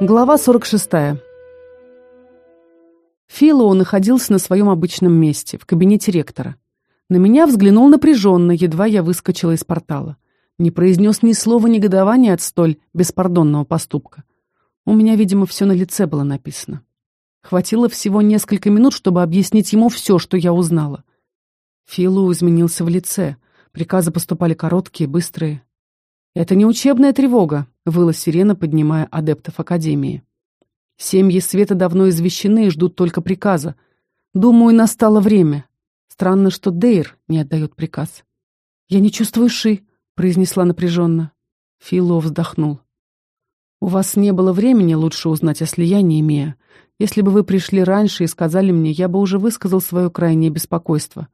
Глава 46. Филоу находился на своем обычном месте, в кабинете ректора. На меня взглянул напряженно, едва я выскочила из портала. Не произнес ни слова негодования от столь беспардонного поступка. У меня, видимо, все на лице было написано. Хватило всего несколько минут, чтобы объяснить ему все, что я узнала. Филу изменился в лице. Приказы поступали короткие, быстрые. «Это не учебная тревога», — выла сирена, поднимая адептов Академии. «Семьи Света давно извещены и ждут только приказа. Думаю, настало время. Странно, что Дейр не отдает приказ». «Я не чувствую ши», — произнесла напряженно. Фило вздохнул. «У вас не было времени лучше узнать о слиянии, Мия. Если бы вы пришли раньше и сказали мне, я бы уже высказал свое крайнее беспокойство.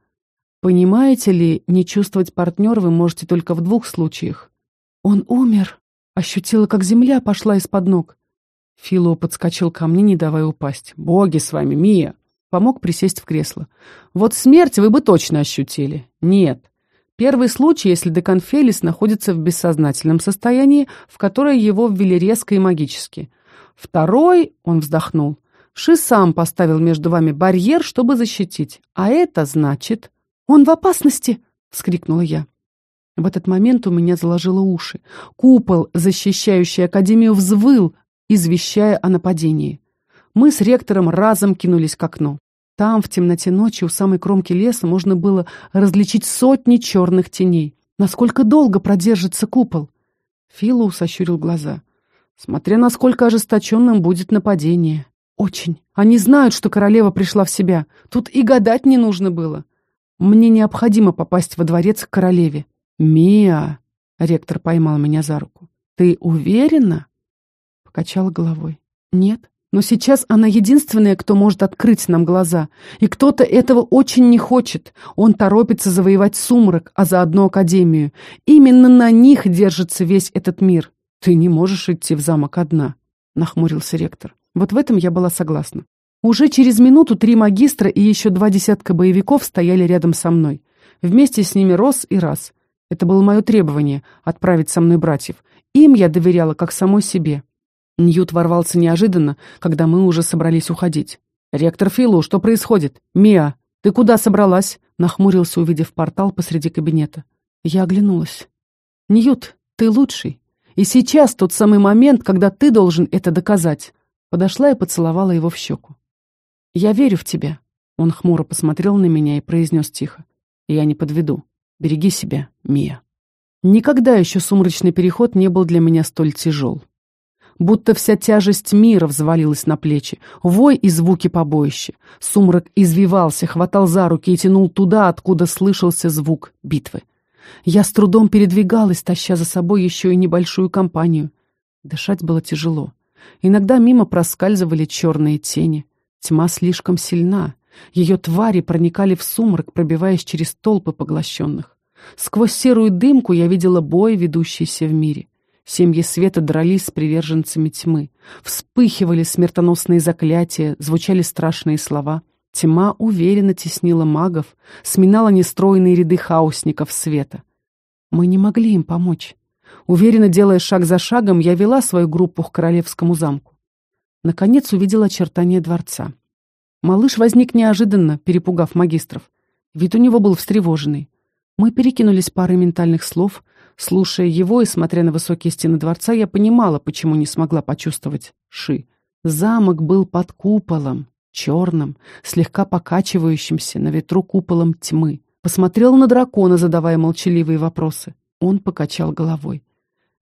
Понимаете ли, не чувствовать партнера вы можете только в двух случаях. Он умер. Ощутила, как земля пошла из-под ног. Фило подскочил ко мне, не давая упасть. «Боги с вами, Мия!» Помог присесть в кресло. «Вот смерть вы бы точно ощутили. Нет. Первый случай, если Деканфелис находится в бессознательном состоянии, в которое его ввели резко и магически. Второй, он вздохнул, Ши сам поставил между вами барьер, чтобы защитить. А это значит... «Он в опасности!» — вскрикнула я. В этот момент у меня заложило уши. Купол, защищающий Академию, взвыл, извещая о нападении. Мы с ректором разом кинулись к окну. Там, в темноте ночи, у самой кромки леса, можно было различить сотни черных теней. Насколько долго продержится купол? Филоу сощурил глаза. Смотря насколько ожесточенным будет нападение. Очень. Они знают, что королева пришла в себя. Тут и гадать не нужно было. Мне необходимо попасть во дворец к королеве. «Мия!» — ректор поймал меня за руку. «Ты уверена?» Покачала головой. «Нет, но сейчас она единственная, кто может открыть нам глаза. И кто-то этого очень не хочет. Он торопится завоевать сумрак, а заодно Академию. Именно на них держится весь этот мир. Ты не можешь идти в замок одна», — нахмурился ректор. Вот в этом я была согласна. Уже через минуту три магистра и еще два десятка боевиков стояли рядом со мной. Вместе с ними Рос и Раз. Это было мое требование — отправить со мной братьев. Им я доверяла, как самой себе. Ньют ворвался неожиданно, когда мы уже собрались уходить. «Ректор Филу, что происходит? Миа, ты куда собралась?» Нахмурился, увидев портал посреди кабинета. Я оглянулась. «Ньют, ты лучший. И сейчас тот самый момент, когда ты должен это доказать». Подошла и поцеловала его в щеку. «Я верю в тебя». Он хмуро посмотрел на меня и произнес тихо. «Я не подведу. Береги себя, Мия». Никогда еще сумрачный переход не был для меня столь тяжел будто вся тяжесть мира взвалилась на плечи, вой и звуки побоища. Сумрак извивался, хватал за руки и тянул туда, откуда слышался звук битвы. Я с трудом передвигалась, таща за собой еще и небольшую компанию. Дышать было тяжело. Иногда мимо проскальзывали черные тени. Тьма слишком сильна. Ее твари проникали в сумрак, пробиваясь через толпы поглощенных. Сквозь серую дымку я видела бой, ведущийся в мире. Семьи света дрались с приверженцами тьмы. Вспыхивали смертоносные заклятия, звучали страшные слова. Тьма уверенно теснила магов, сминала нестроенные ряды хаосников света. Мы не могли им помочь. Уверенно делая шаг за шагом, я вела свою группу к королевскому замку. Наконец увидела очертания дворца. Малыш возник неожиданно, перепугав магистров. Вид у него был встревоженный. Мы перекинулись парой ментальных слов — Слушая его и смотря на высокие стены дворца, я понимала, почему не смогла почувствовать Ши. Замок был под куполом, черным, слегка покачивающимся на ветру куполом тьмы. Посмотрел на дракона, задавая молчаливые вопросы. Он покачал головой.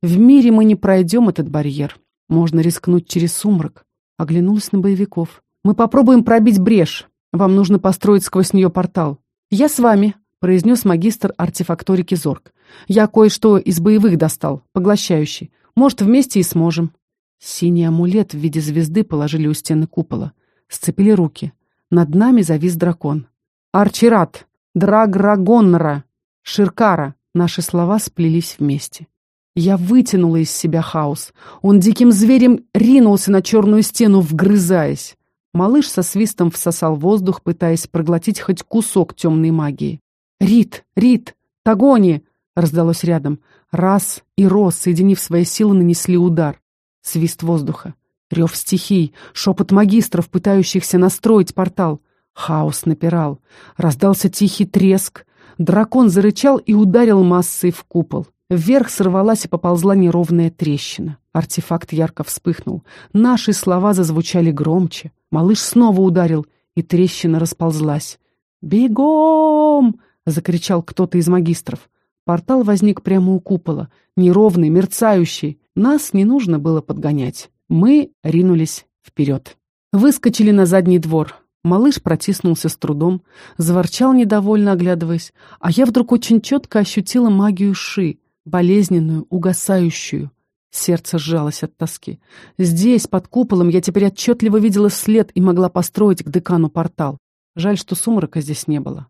«В мире мы не пройдем этот барьер. Можно рискнуть через сумрак». Оглянулась на боевиков. «Мы попробуем пробить брешь. Вам нужно построить сквозь нее портал. Я с вами», произнес магистр артефакторики Зорг. «Я кое-что из боевых достал, поглощающий. Может, вместе и сможем». Синий амулет в виде звезды положили у стены купола. Сцепили руки. Над нами завис дракон. «Арчират! Драграгонра! Ширкара!» Наши слова сплелись вместе. Я вытянула из себя хаос. Он диким зверем ринулся на черную стену, вгрызаясь. Малыш со свистом всосал воздух, пытаясь проглотить хоть кусок темной магии. «Рит! Рит! Тагони!» — раздалось рядом. Раз и Рос, соединив свои силы, нанесли удар. Свист воздуха. Рев стихий, шепот магистров, пытающихся настроить портал. Хаос напирал. Раздался тихий треск. Дракон зарычал и ударил массой в купол. Вверх сорвалась и поползла неровная трещина. Артефакт ярко вспыхнул. Наши слова зазвучали громче. Малыш снова ударил, и трещина расползлась. «Бегом!» — закричал кто-то из магистров. Портал возник прямо у купола, неровный, мерцающий. Нас не нужно было подгонять. Мы ринулись вперед. Выскочили на задний двор. Малыш протиснулся с трудом, заворчал недовольно, оглядываясь, а я вдруг очень четко ощутила магию Ши, болезненную, угасающую. Сердце сжалось от тоски. Здесь, под куполом, я теперь отчетливо видела след и могла построить к декану портал. Жаль, что сумрака здесь не было.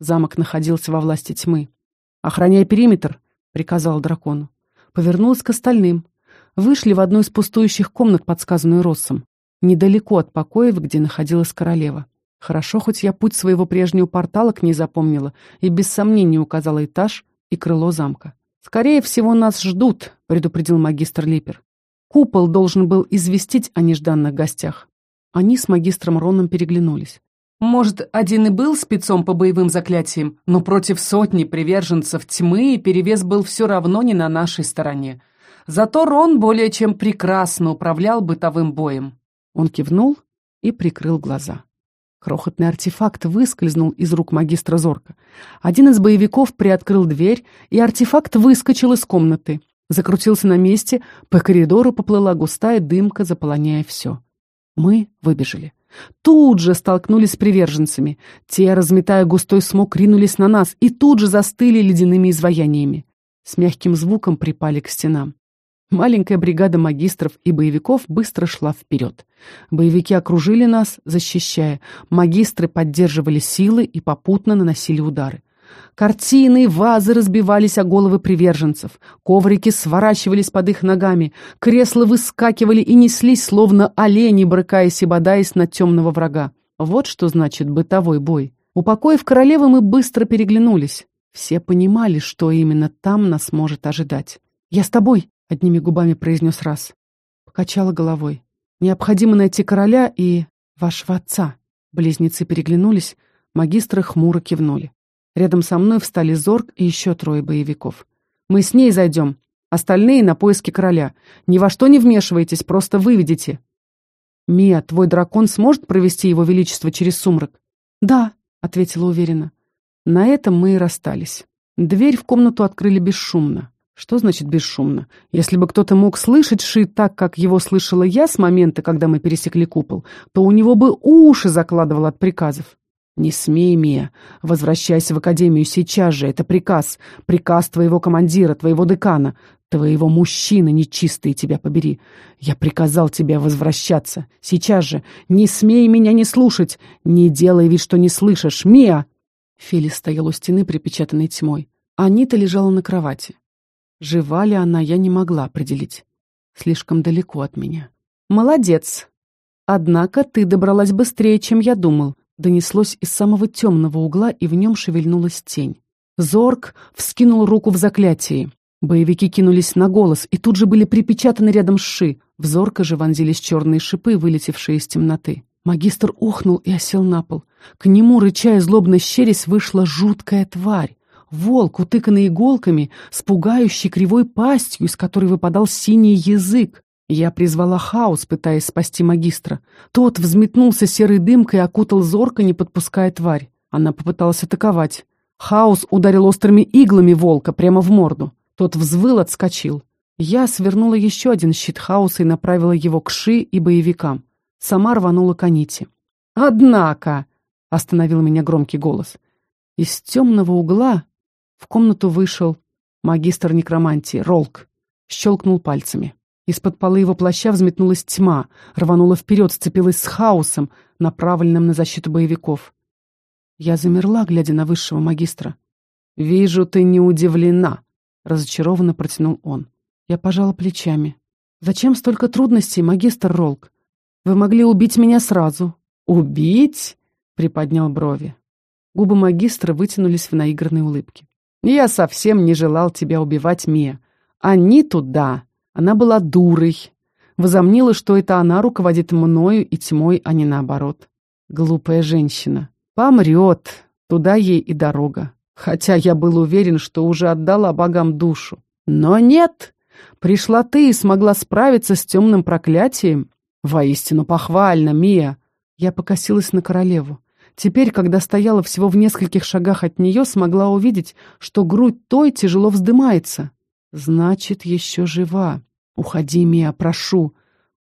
Замок находился во власти тьмы. «Охраняй периметр», — приказал дракону. Повернулась к остальным. Вышли в одну из пустующих комнат, подсказанную Россом, недалеко от покоев, где находилась королева. Хорошо, хоть я путь своего прежнего портала к ней запомнила и без сомнения указала этаж и крыло замка. «Скорее всего, нас ждут», — предупредил магистр Липер. Купол должен был известить о нежданных гостях. Они с магистром Роном переглянулись. Может, один и был спецом по боевым заклятиям, но против сотни приверженцев тьмы перевес был все равно не на нашей стороне. Зато Рон более чем прекрасно управлял бытовым боем. Он кивнул и прикрыл глаза. Крохотный артефакт выскользнул из рук магистра Зорка. Один из боевиков приоткрыл дверь, и артефакт выскочил из комнаты. Закрутился на месте, по коридору поплыла густая дымка, заполоняя все. Мы выбежали. Тут же столкнулись с приверженцами. Те, разметая густой смог, ринулись на нас и тут же застыли ледяными изваяниями. С мягким звуком припали к стенам. Маленькая бригада магистров и боевиков быстро шла вперед. Боевики окружили нас, защищая. Магистры поддерживали силы и попутно наносили удары. Картины, вазы разбивались о головы приверженцев, коврики сворачивались под их ногами, кресла выскакивали и неслись, словно олени, брыкаясь и бодаясь на темного врага. Вот что значит бытовой бой. Упокоив королевы, мы быстро переглянулись. Все понимали, что именно там нас может ожидать. «Я с тобой», — одними губами произнес раз. Покачала головой. «Необходимо найти короля и вашего отца». Близнецы переглянулись, магистры хмуро кивнули. Рядом со мной встали Зорг и еще трое боевиков. «Мы с ней зайдем. Остальные на поиски короля. Ни во что не вмешивайтесь, просто выведите». «Мия, твой дракон сможет провести его величество через сумрак?» «Да», — ответила уверенно. На этом мы и расстались. Дверь в комнату открыли бесшумно. Что значит бесшумно? Если бы кто-то мог слышать Ши так, как его слышала я с момента, когда мы пересекли купол, то у него бы уши закладывало от приказов. «Не смей, Мия. Возвращайся в академию сейчас же. Это приказ. Приказ твоего командира, твоего декана, твоего мужчины нечистые тебя побери. Я приказал тебе возвращаться. Сейчас же. Не смей меня не слушать. Не делай вид, что не слышишь. Мия!» Фили стоял у стены, припечатанной тьмой. Анита лежала на кровати. Жива ли она, я не могла определить. Слишком далеко от меня. «Молодец. Однако ты добралась быстрее, чем я думал», донеслось из самого темного угла, и в нем шевельнулась тень. Зорг вскинул руку в заклятии. Боевики кинулись на голос и тут же были припечатаны рядом Ши. В Зорка же вонзились черные шипы, вылетевшие из темноты. Магистр ухнул и осел на пол. К нему, рычая злобно щерясь, вышла жуткая тварь. Волк, утыканный иголками, с пугающей кривой пастью, из которой выпадал синий язык. Я призвала хаос, пытаясь спасти магистра. Тот взметнулся серой дымкой и окутал зорко, не подпуская тварь. Она попыталась атаковать. Хаос ударил острыми иглами волка прямо в морду. Тот взвыл, отскочил. Я свернула еще один щит хаоса и направила его к Ши и боевикам. Сама рванула к Аните. «Однако!» — остановил меня громкий голос. Из темного угла в комнату вышел магистр некромантии, Ролк. Щелкнул пальцами. Из-под полы его плаща взметнулась тьма, рванула вперед, сцепилась с хаосом, направленным на защиту боевиков. Я замерла, глядя на высшего магистра. «Вижу, ты не удивлена», — разочарованно протянул он. Я пожала плечами. «Зачем столько трудностей, магистр Ролк? Вы могли убить меня сразу». «Убить?» — приподнял брови. Губы магистра вытянулись в наигранной улыбке. «Я совсем не желал тебя убивать, Мия. Они туда, она была дурой. Возомнила, что это она руководит мною и тьмой, а не наоборот. Глупая женщина. Помрет. Туда ей и дорога. Хотя я был уверен, что уже отдала богам душу. Но нет. Пришла ты и смогла справиться с темным проклятием. Воистину похвально, Мия. Я покосилась на королеву. Теперь, когда стояла всего в нескольких шагах от нее, смогла увидеть, что грудь той тяжело вздымается. Значит, еще жива. Уходи, Мия, прошу.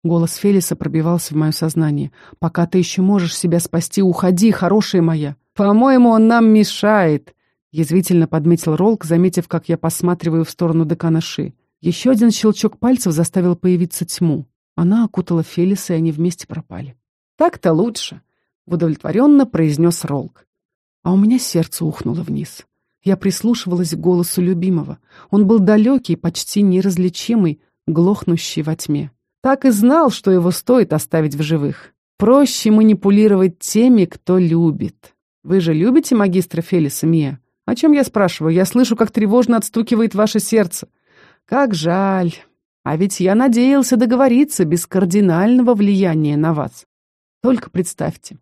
Голос Фелиса пробивался в мое сознание. Пока ты еще можешь себя спасти, уходи, хорошая моя. По-моему, он нам мешает. Язвительно подметил Ролк, заметив, как я посматриваю в сторону декана Ши. Еще один щелчок пальцев заставил появиться тьму. Она окутала Фелиса, и они вместе пропали. «Так-то лучше», — удовлетворенно произнес Ролк. А у меня сердце ухнуло вниз. Я прислушивалась к голосу любимого. Он был далекий, почти неразличимый, глохнущий во тьме. Так и знал, что его стоит оставить в живых. Проще манипулировать теми, кто любит. Вы же любите магистра Фелиса, Мия? О чем я спрашиваю? Я слышу, как тревожно отстукивает ваше сердце. Как жаль. А ведь я надеялся договориться без кардинального влияния на вас. Только представьте.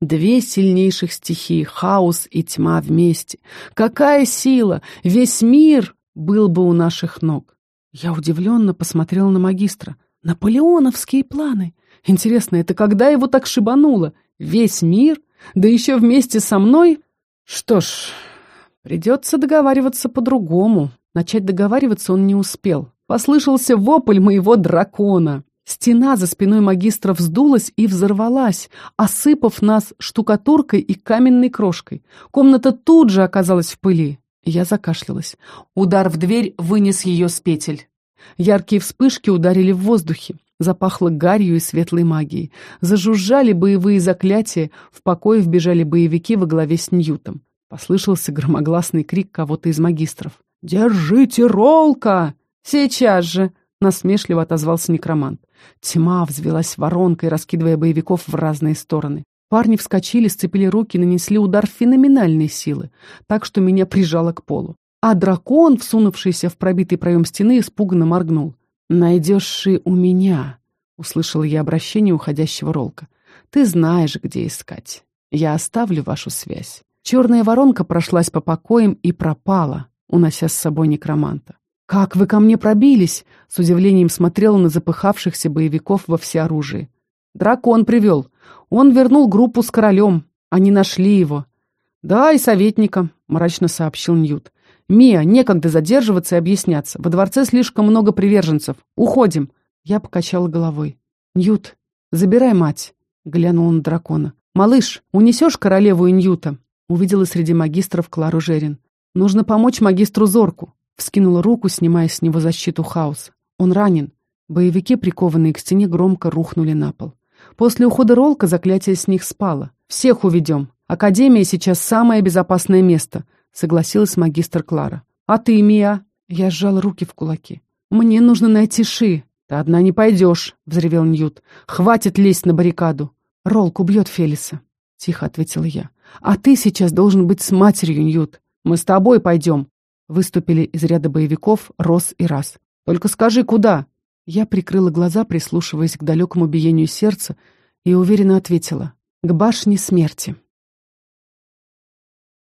Две сильнейших стихии, хаос и тьма вместе. Какая сила! Весь мир был бы у наших ног. Я удивленно посмотрела на магистра. Наполеоновские планы. Интересно, это когда его так шибануло? Весь мир? Да еще вместе со мной? Что ж, придется договариваться по-другому. Начать договариваться он не успел. Послышался вопль моего дракона. Стена за спиной магистра вздулась и взорвалась, осыпав нас штукатуркой и каменной крошкой. Комната тут же оказалась в пыли. Я закашлялась. Удар в дверь вынес ее с петель. Яркие вспышки ударили в воздухе. Запахло гарью и светлой магией. Зажужжали боевые заклятия, в покое вбежали боевики во главе с Ньютом. Послышался громогласный крик кого-то из магистров. «Держите Ролка!» «Сейчас же!» — насмешливо отозвался некромант. Тьма взвелась воронкой, раскидывая боевиков в разные стороны. Парни вскочили, сцепили руки нанесли удар феноменальной силы, так что меня прижало к полу. А дракон, всунувшийся в пробитый проем стены, испуганно моргнул. «Найдешь у меня», — услышала я обращение уходящего Ролка. «Ты знаешь, где искать. Я оставлю вашу связь». Черная воронка прошлась по покоям и пропала, унося с собой некроманта. «Как вы ко мне пробились?» — с удивлением смотрела на запыхавшихся боевиков во всеоружии. «Дракон привел. Он вернул группу с королем. Они нашли его». «Да, и советника», — мрачно сообщил Ньют. «Мия, некогда задерживаться и объясняться. Во дворце слишком много приверженцев. Уходим». Я покачала головой. «Ньют, забирай мать», — глянула на дракона. «Малыш, унесешь королеву и Ньюта?» Увидела среди магистров Клару Жерин. «Нужно помочь магистру Зорку. Вскинула руку, снимая с него защиту хаоса. Он ранен. Боевики, прикованные к стене, громко рухнули на пол. После ухода Ролка заклятие с них спало. «Всех уведем. Академия сейчас самое безопасное место», — согласилась магистр Клара. «А ты, Мия?» Я сжал руки в кулаки. «Мне нужно найти Ши». «Ты одна не пойдешь», — взревел Ньют. «Хватит лезть на баррикаду». «Ролк убьет Фелиса», — тихо ответила я. «А ты сейчас должен быть с матерью, Ньют. Мы с тобой пойдем», Выступили из ряда боевиков Рос и Раз. «Только скажи, куда?» Я прикрыла глаза, прислушиваясь к далекому биению сердца, и уверенно ответила. «К башне смерти».